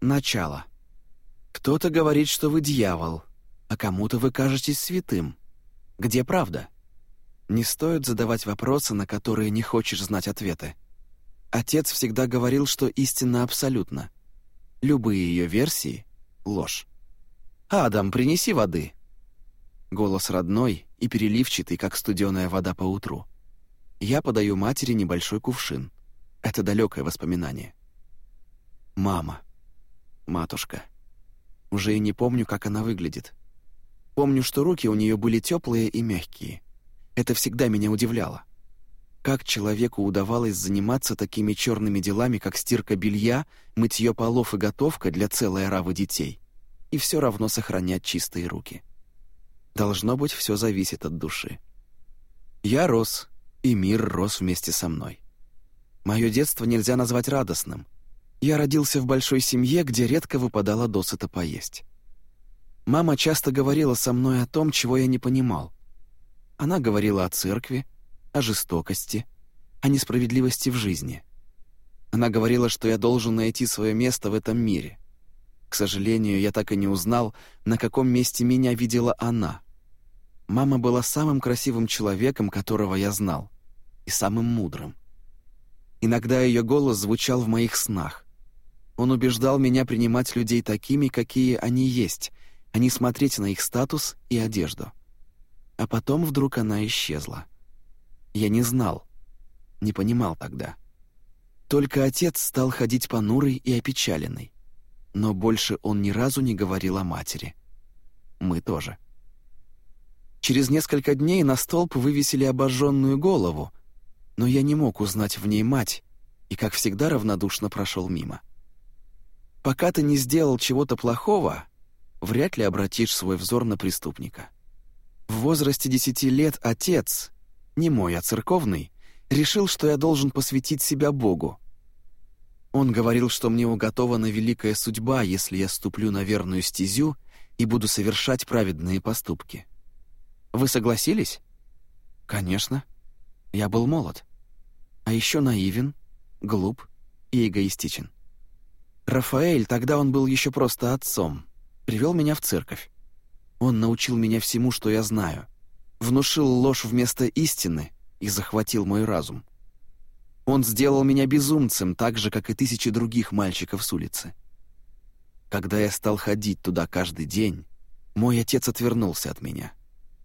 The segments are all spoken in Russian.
Начало. Кто-то говорит, что вы дьявол, а кому-то вы кажетесь святым. Где правда? Не стоит задавать вопросы, на которые не хочешь знать ответы. Отец всегда говорил, что истина абсолютна. Любые ее версии — ложь. «Адам, принеси воды!» Голос родной и переливчатый, как студеная вода по утру. Я подаю матери небольшой кувшин. Это далекое воспоминание. Мама. Матушка. Уже и не помню, как она выглядит. Помню, что руки у нее были теплые и мягкие. Это всегда меня удивляло. Как человеку удавалось заниматься такими черными делами, как стирка белья, мытье полов и готовка для целой оравы детей, и все равно сохранять чистые руки. Должно быть, все зависит от души. Я рос, и мир рос вместе со мной. Мое детство нельзя назвать радостным. Я родился в большой семье, где редко выпадало досыта поесть. Мама часто говорила со мной о том, чего я не понимал. Она говорила о церкви, о жестокости, о несправедливости в жизни. Она говорила, что я должен найти свое место в этом мире. К сожалению, я так и не узнал, на каком месте меня видела она. Мама была самым красивым человеком, которого я знал, и самым мудрым. Иногда ее голос звучал в моих снах. Он убеждал меня принимать людей такими, какие они есть, а не смотреть на их статус и одежду. А потом вдруг она исчезла. Я не знал, не понимал тогда. Только отец стал ходить понурый и опечаленный. Но больше он ни разу не говорил о матери. Мы тоже. Через несколько дней на столб вывесили обожженную голову, но я не мог узнать в ней мать и, как всегда, равнодушно прошел мимо. Пока ты не сделал чего-то плохого, вряд ли обратишь свой взор на преступника. В возрасте десяти лет отец, не мой, а церковный, решил, что я должен посвятить себя Богу. Он говорил, что мне уготована великая судьба, если я ступлю на верную стезю и буду совершать праведные поступки. Вы согласились? Конечно. Я был молод. А еще наивен, глуп и эгоистичен. Рафаэль, тогда он был еще просто отцом, привел меня в церковь. Он научил меня всему, что я знаю, внушил ложь вместо истины и захватил мой разум. Он сделал меня безумцем, так же, как и тысячи других мальчиков с улицы. Когда я стал ходить туда каждый день, мой отец отвернулся от меня.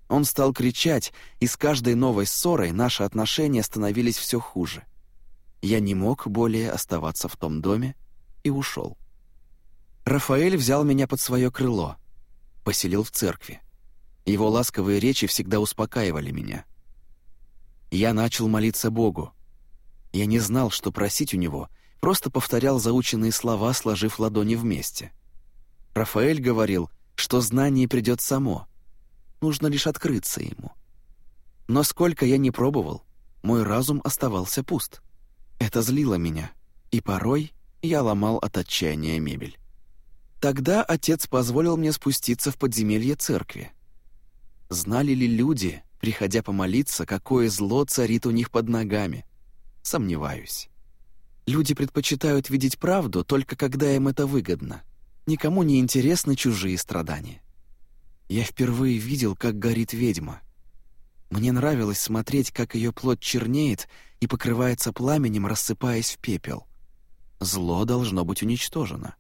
Он стал кричать, и с каждой новой ссорой наши отношения становились все хуже. Я не мог более оставаться в том доме и ушел. Рафаэль взял меня под свое крыло, поселил в церкви. Его ласковые речи всегда успокаивали меня. Я начал молиться Богу. Я не знал, что просить у него, просто повторял заученные слова, сложив ладони вместе. Рафаэль говорил, что знание придет само, нужно лишь открыться ему. Но сколько я не пробовал, мой разум оставался пуст. Это злило меня, и порой я ломал от отчаяния мебель. Тогда отец позволил мне спуститься в подземелье церкви. Знали ли люди, приходя помолиться, какое зло царит у них под ногами? Сомневаюсь. Люди предпочитают видеть правду только когда им это выгодно. Никому не интересны чужие страдания. Я впервые видел, как горит ведьма. Мне нравилось смотреть, как ее плоть чернеет и покрывается пламенем, рассыпаясь в пепел. Зло должно быть уничтожено.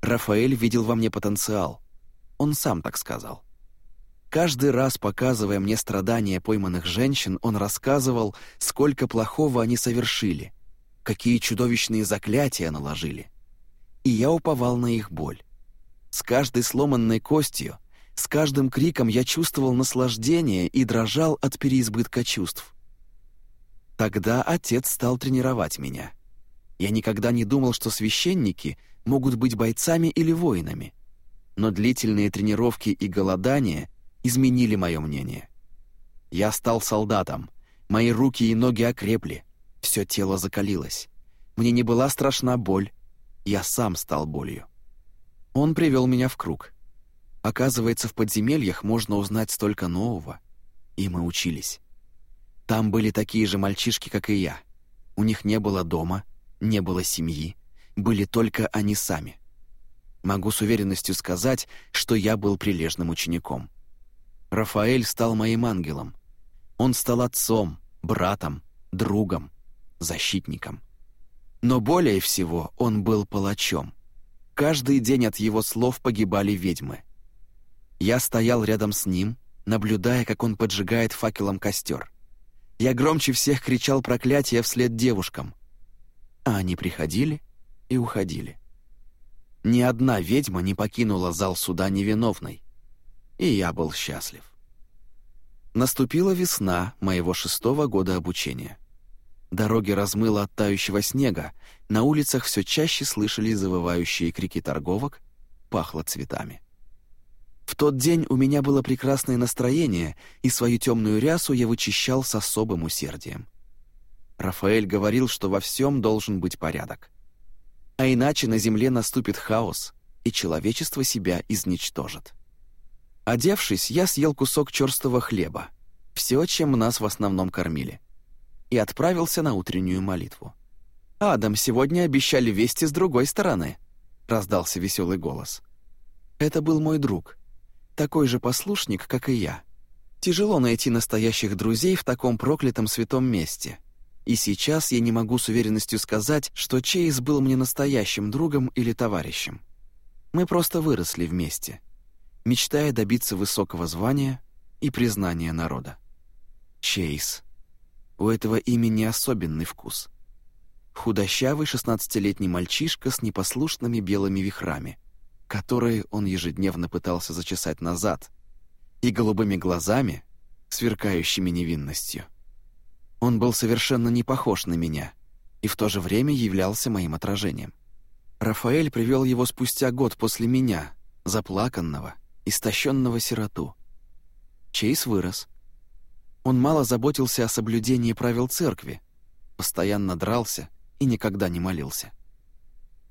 Рафаэль видел во мне потенциал. Он сам так сказал. Каждый раз, показывая мне страдания пойманных женщин, он рассказывал, сколько плохого они совершили, какие чудовищные заклятия наложили. И я уповал на их боль. С каждой сломанной костью, с каждым криком я чувствовал наслаждение и дрожал от переизбытка чувств. Тогда отец стал тренировать меня. Я никогда не думал, что священники — могут быть бойцами или воинами. Но длительные тренировки и голодание изменили мое мнение. Я стал солдатом, мои руки и ноги окрепли, все тело закалилось. Мне не была страшна боль, я сам стал болью. Он привел меня в круг. Оказывается, в подземельях можно узнать столько нового. И мы учились. Там были такие же мальчишки, как и я. У них не было дома, не было семьи, были только они сами. Могу с уверенностью сказать, что я был прилежным учеником. Рафаэль стал моим ангелом. Он стал отцом, братом, другом, защитником. Но более всего он был палачом. Каждый день от его слов погибали ведьмы. Я стоял рядом с ним, наблюдая, как он поджигает факелом костер. Я громче всех кричал проклятия вслед девушкам. А они приходили и уходили. Ни одна ведьма не покинула зал суда невиновной. И я был счастлив. Наступила весна моего шестого года обучения. Дороги размыло от тающего снега, на улицах все чаще слышались завывающие крики торговок, пахло цветами. В тот день у меня было прекрасное настроение, и свою темную рясу я вычищал с особым усердием. Рафаэль говорил, что во всем должен быть порядок. А иначе на земле наступит хаос, и человечество себя изничтожит. Одевшись, я съел кусок черстого хлеба, все, чем нас в основном кормили, и отправился на утреннюю молитву. «Адам, сегодня обещали вести с другой стороны», — раздался веселый голос. Это был мой друг, такой же послушник, как и я. Тяжело найти настоящих друзей в таком проклятом святом месте — и сейчас я не могу с уверенностью сказать, что Чейз был мне настоящим другом или товарищем. Мы просто выросли вместе, мечтая добиться высокого звания и признания народа. Чейз. У этого имени особенный вкус. Худощавый шестнадцатилетний мальчишка с непослушными белыми вихрами, которые он ежедневно пытался зачесать назад, и голубыми глазами, сверкающими невинностью. Он был совершенно не похож на меня и в то же время являлся моим отражением. Рафаэль привел его спустя год после меня, заплаканного, истощенного сироту. Чейз вырос. Он мало заботился о соблюдении правил церкви, постоянно дрался и никогда не молился.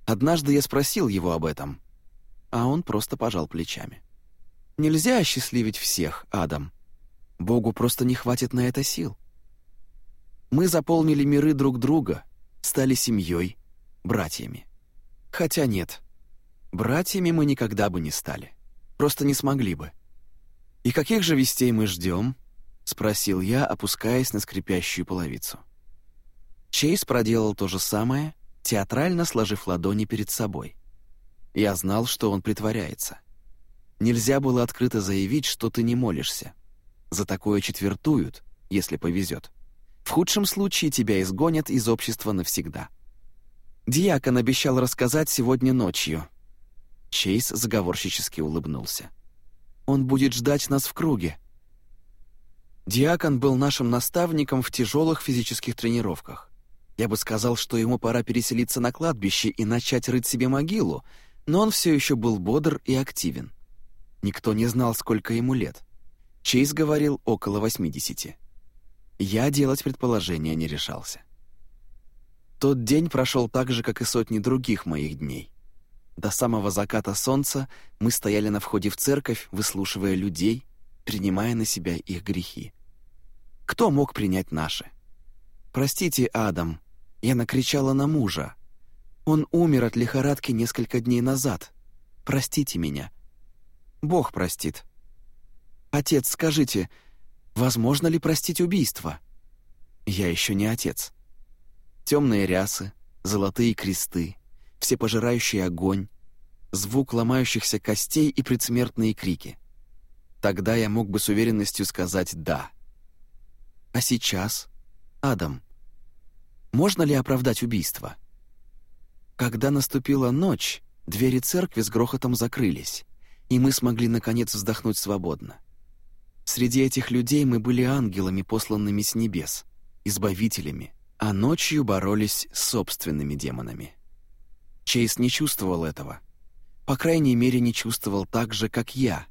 Однажды я спросил его об этом, а он просто пожал плечами. «Нельзя осчастливить всех, Адам. Богу просто не хватит на это сил. Мы заполнили миры друг друга, стали семьей, братьями. Хотя нет, братьями мы никогда бы не стали. Просто не смогли бы. «И каких же вестей мы ждем?» — спросил я, опускаясь на скрипящую половицу. Чейз проделал то же самое, театрально сложив ладони перед собой. Я знал, что он притворяется. Нельзя было открыто заявить, что ты не молишься. За такое четвертуют, если повезет. В худшем случае тебя изгонят из общества навсегда. Диакон обещал рассказать сегодня ночью. Чейз заговорщически улыбнулся. Он будет ждать нас в круге. Диакон был нашим наставником в тяжелых физических тренировках. Я бы сказал, что ему пора переселиться на кладбище и начать рыть себе могилу, но он все еще был бодр и активен. Никто не знал, сколько ему лет. Чейз говорил около 80. Я делать предположения не решался. Тот день прошел так же, как и сотни других моих дней. До самого заката солнца мы стояли на входе в церковь, выслушивая людей, принимая на себя их грехи. Кто мог принять наши? «Простите, Адам, я накричала на мужа. Он умер от лихорадки несколько дней назад. Простите меня». «Бог простит». «Отец, скажите, Возможно ли простить убийство? Я еще не отец. Темные рясы, золотые кресты, всепожирающий огонь, звук ломающихся костей и предсмертные крики. Тогда я мог бы с уверенностью сказать «да». А сейчас, Адам, можно ли оправдать убийство? Когда наступила ночь, двери церкви с грохотом закрылись, и мы смогли наконец вздохнуть свободно. Среди этих людей мы были ангелами, посланными с небес, избавителями, а ночью боролись с собственными демонами. Чейз не чувствовал этого. По крайней мере, не чувствовал так же, как я.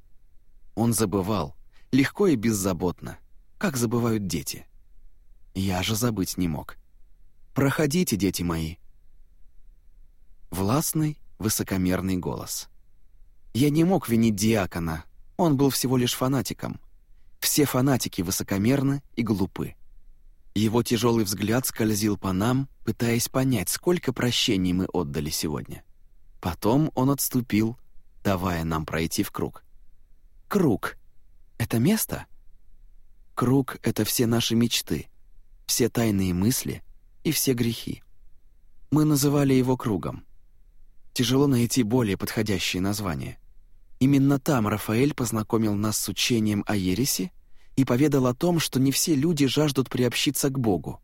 Он забывал, легко и беззаботно, как забывают дети. Я же забыть не мог. «Проходите, дети мои!» Властный, высокомерный голос. Я не мог винить диакона, он был всего лишь фанатиком — все фанатики высокомерны и глупы. Его тяжелый взгляд скользил по нам, пытаясь понять, сколько прощений мы отдали сегодня. Потом он отступил, давая нам пройти в круг. Круг — это место? Круг — это все наши мечты, все тайные мысли и все грехи. Мы называли его кругом. Тяжело найти более подходящее название. Именно там Рафаэль познакомил нас с учением о ереси и поведал о том, что не все люди жаждут приобщиться к Богу.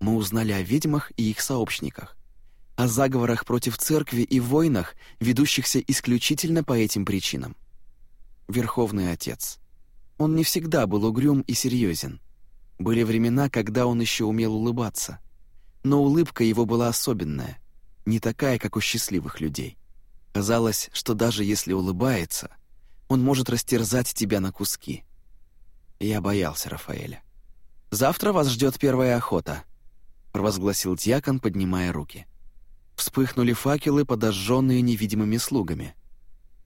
Мы узнали о ведьмах и их сообщниках, о заговорах против церкви и войнах, ведущихся исключительно по этим причинам. Верховный Отец. Он не всегда был угрюм и серьезен. Были времена, когда он еще умел улыбаться. Но улыбка его была особенная, не такая, как у счастливых людей. Казалось, что даже если улыбается, он может растерзать тебя на куски. Я боялся Рафаэля. «Завтра вас ждет первая охота», — провозгласил дьякон, поднимая руки. Вспыхнули факелы, подожженные невидимыми слугами.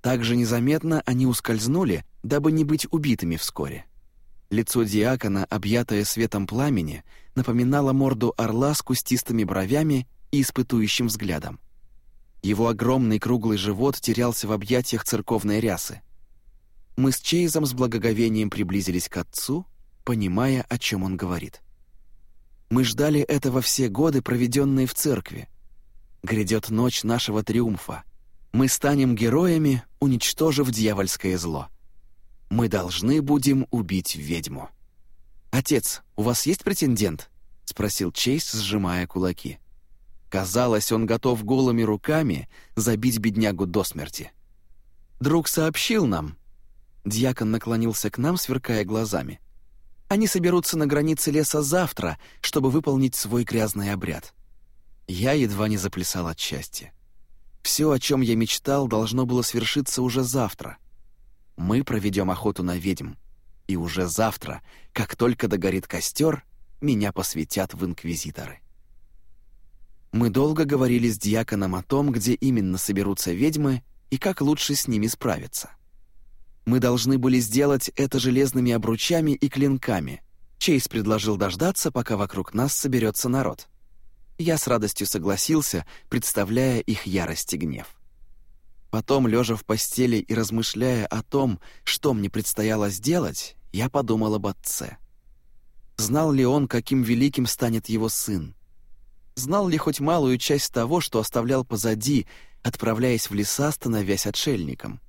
Так же незаметно они ускользнули, дабы не быть убитыми вскоре. Лицо диакона, объятое светом пламени, напоминало морду орла с кустистыми бровями и испытующим взглядом. Его огромный круглый живот терялся в объятиях церковной рясы. Мы с Чейзом с благоговением приблизились к отцу, понимая, о чем он говорит. Мы ждали этого все годы, проведенные в церкви. Грядет ночь нашего триумфа. Мы станем героями, уничтожив дьявольское зло мы должны будем убить ведьму». «Отец, у вас есть претендент?» — спросил Чейз, сжимая кулаки. Казалось, он готов голыми руками забить беднягу до смерти. «Друг сообщил нам». Дьякон наклонился к нам, сверкая глазами. «Они соберутся на границе леса завтра, чтобы выполнить свой грязный обряд». Я едва не заплясал от счастья. Все, о чем я мечтал, должно было свершиться уже завтра — мы проведем охоту на ведьм. И уже завтра, как только догорит костер, меня посвятят в инквизиторы. Мы долго говорили с диаконом о том, где именно соберутся ведьмы и как лучше с ними справиться. Мы должны были сделать это железными обручами и клинками. Чейз предложил дождаться, пока вокруг нас соберется народ. Я с радостью согласился, представляя их ярость и гнев. Потом, лежа в постели и размышляя о том, что мне предстояло сделать, я подумал об отце. Знал ли он, каким великим станет его сын? Знал ли хоть малую часть того, что оставлял позади, отправляясь в леса, становясь отшельником?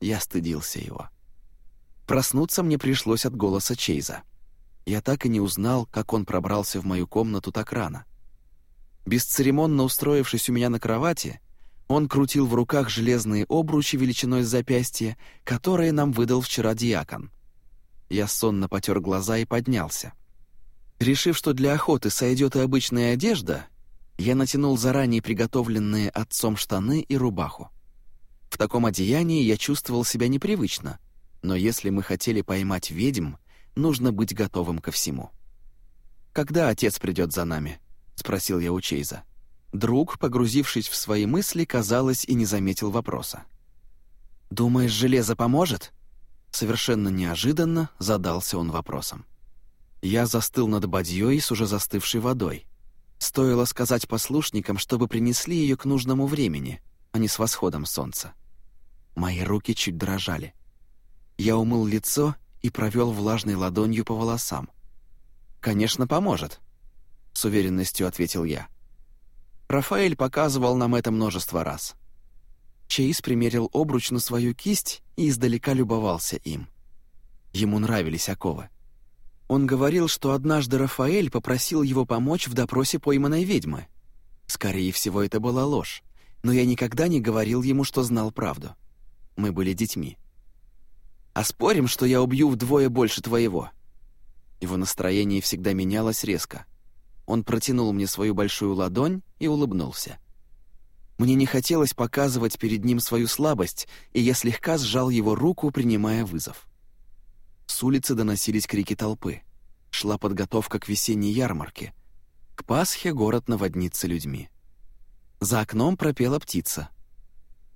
Я стыдился его. Проснуться мне пришлось от голоса Чейза. Я так и не узнал, как он пробрался в мою комнату так рано. Бесцеремонно устроившись у меня на кровати, он крутил в руках железные обручи величиной с запястья, которые нам выдал вчера диакон. Я сонно потер глаза и поднялся. Решив, что для охоты сойдет и обычная одежда, я натянул заранее приготовленные отцом штаны и рубаху. В таком одеянии я чувствовал себя непривычно, но если мы хотели поймать ведьм, нужно быть готовым ко всему. «Когда отец придет за нами?» — спросил я у Чейза. Друг, погрузившись в свои мысли, казалось, и не заметил вопроса. «Думаешь, железо поможет?» Совершенно неожиданно задался он вопросом. Я застыл над бадьей с уже застывшей водой. Стоило сказать послушникам, чтобы принесли ее к нужному времени, а не с восходом солнца. Мои руки чуть дрожали. Я умыл лицо и провел влажной ладонью по волосам. «Конечно, поможет», — с уверенностью ответил я. Рафаэль показывал нам это множество раз. Чейз примерил обруч на свою кисть и издалека любовался им. Ему нравились оковы. Он говорил, что однажды Рафаэль попросил его помочь в допросе пойманной ведьмы. Скорее всего, это была ложь, но я никогда не говорил ему, что знал правду. Мы были детьми. «А спорим, что я убью вдвое больше твоего?» Его настроение всегда менялось резко — он протянул мне свою большую ладонь и улыбнулся. Мне не хотелось показывать перед ним свою слабость, и я слегка сжал его руку, принимая вызов. С улицы доносились крики толпы. Шла подготовка к весенней ярмарке. К Пасхе город наводнится людьми. За окном пропела птица.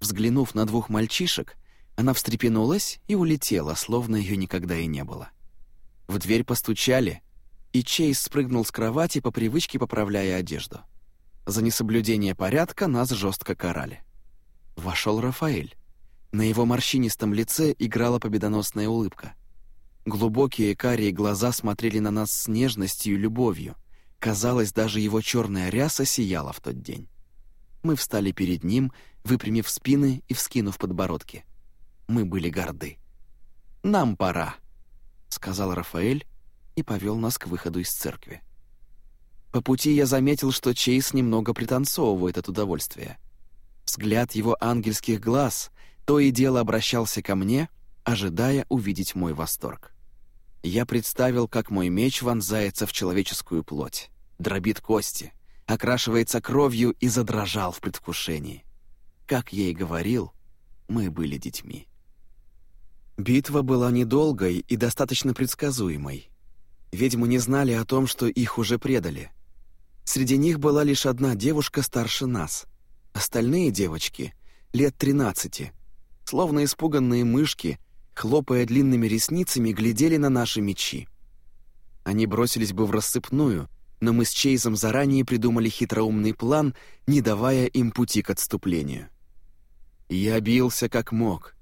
Взглянув на двух мальчишек, она встрепенулась и улетела, словно ее никогда и не было. В дверь постучали, и Чейз спрыгнул с кровати, по привычке поправляя одежду. За несоблюдение порядка нас жестко карали. Вошел Рафаэль. На его морщинистом лице играла победоносная улыбка. Глубокие карие глаза смотрели на нас с нежностью и любовью. Казалось, даже его черная ряса сияла в тот день. Мы встали перед ним, выпрямив спины и вскинув подбородки. Мы были горды. «Нам пора», — сказал Рафаэль и повел нас к выходу из церкви. По пути я заметил, что Чейз немного пританцовывает от удовольствия. Взгляд его ангельских глаз то и дело обращался ко мне, ожидая увидеть мой восторг. Я представил, как мой меч вонзается в человеческую плоть, дробит кости, окрашивается кровью и задрожал в предвкушении. Как я и говорил, мы были детьми. Битва была недолгой и достаточно предсказуемой. Ведьмы не знали о том, что их уже предали. Среди них была лишь одна девушка старше нас. Остальные девочки, лет тринадцати, словно испуганные мышки, хлопая длинными ресницами, глядели на наши мечи. Они бросились бы в рассыпную, но мы с Чейзом заранее придумали хитроумный план, не давая им пути к отступлению. Я бился как мог.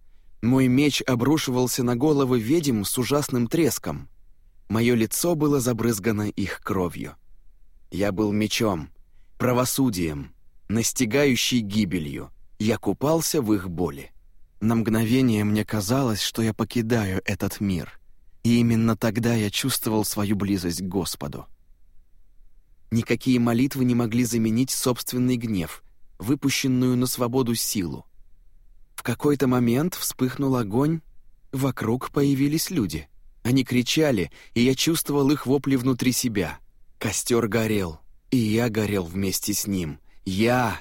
Мой меч обрушивался на головы ведьм с ужасным треском. Мое лицо было забрызгано их кровью. Я был мечом, правосудием, настигающий гибелью. Я купался в их боли. На мгновение мне казалось, что я покидаю этот мир, и именно тогда я чувствовал свою близость к Господу. Никакие молитвы не могли заменить собственный гнев, выпущенную на свободу силу. В какой-то момент вспыхнул огонь, вокруг появились люди. Они кричали, и я чувствовал их вопли внутри себя. Костер горел, и я горел вместе с ним. Я!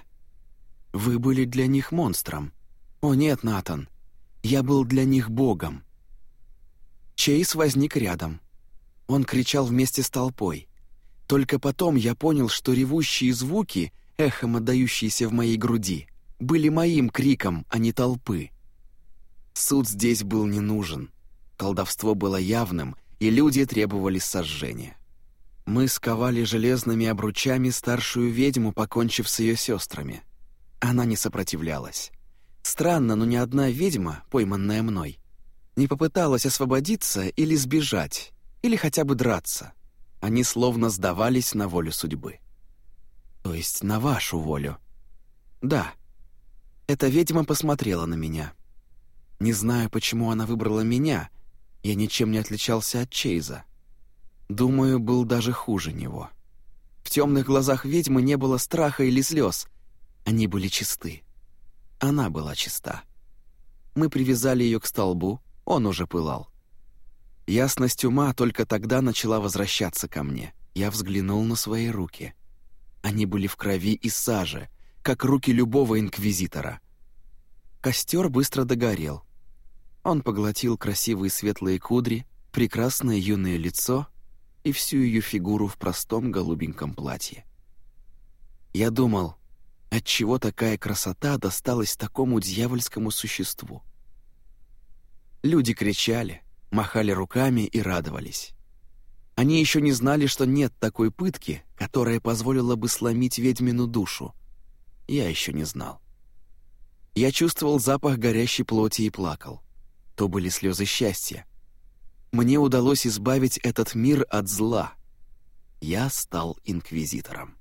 Вы были для них монстром. «О нет, Натан, я был для них богом». Чейз возник рядом. Он кричал вместе с толпой. Только потом я понял, что ревущие звуки, эхом отдающиеся в моей груди, были моим криком, а не толпы. Суд здесь был не нужен. Колдовство было явным, и люди требовали сожжения. Мы сковали железными обручами старшую ведьму, покончив с ее сестрами. Она не сопротивлялась. Странно, но ни одна ведьма, пойманная мной, не попыталась освободиться или сбежать, или хотя бы драться. Они словно сдавались на волю судьбы. То есть на вашу волю. Да. Эта ведьма посмотрела на меня. Не знаю, почему она выбрала меня. Я ничем не отличался от Чейза. Думаю, был даже хуже него. В темных глазах ведьмы не было страха или слез. Они были чисты. Она была чиста. Мы привязали ее к столбу, он уже пылал. Ясность ума только тогда начала возвращаться ко мне. Я взглянул на свои руки. Они были в крови и саже, как руки любого инквизитора. Костер быстро догорел. Он поглотил красивые светлые кудри, прекрасное юное лицо и всю ее фигуру в простом голубеньком платье. Я думал, Отчего такая красота досталась такому дьявольскому существу? Люди кричали, махали руками и радовались. Они еще не знали, что нет такой пытки, которая позволила бы сломить ведьмину душу. Я еще не знал. Я чувствовал запах горящей плоти и плакал. То были слезы счастья. Мне удалось избавить этот мир от зла. Я стал инквизитором.